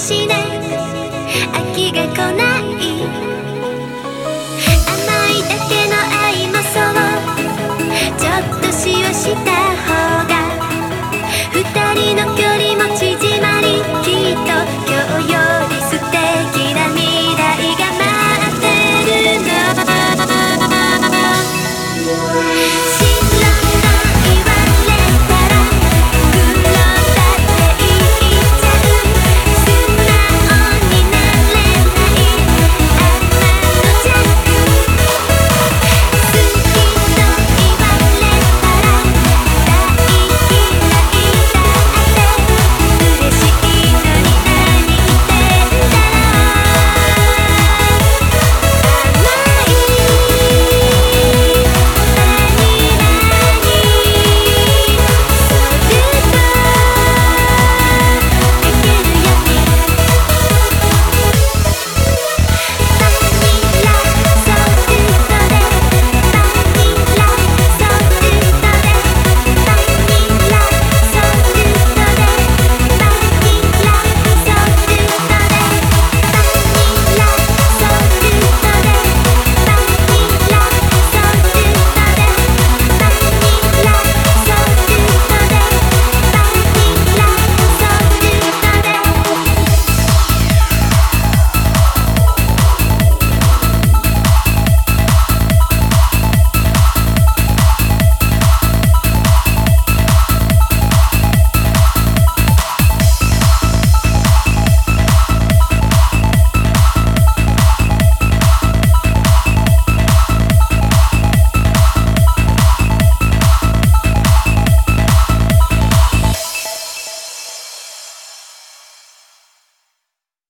しない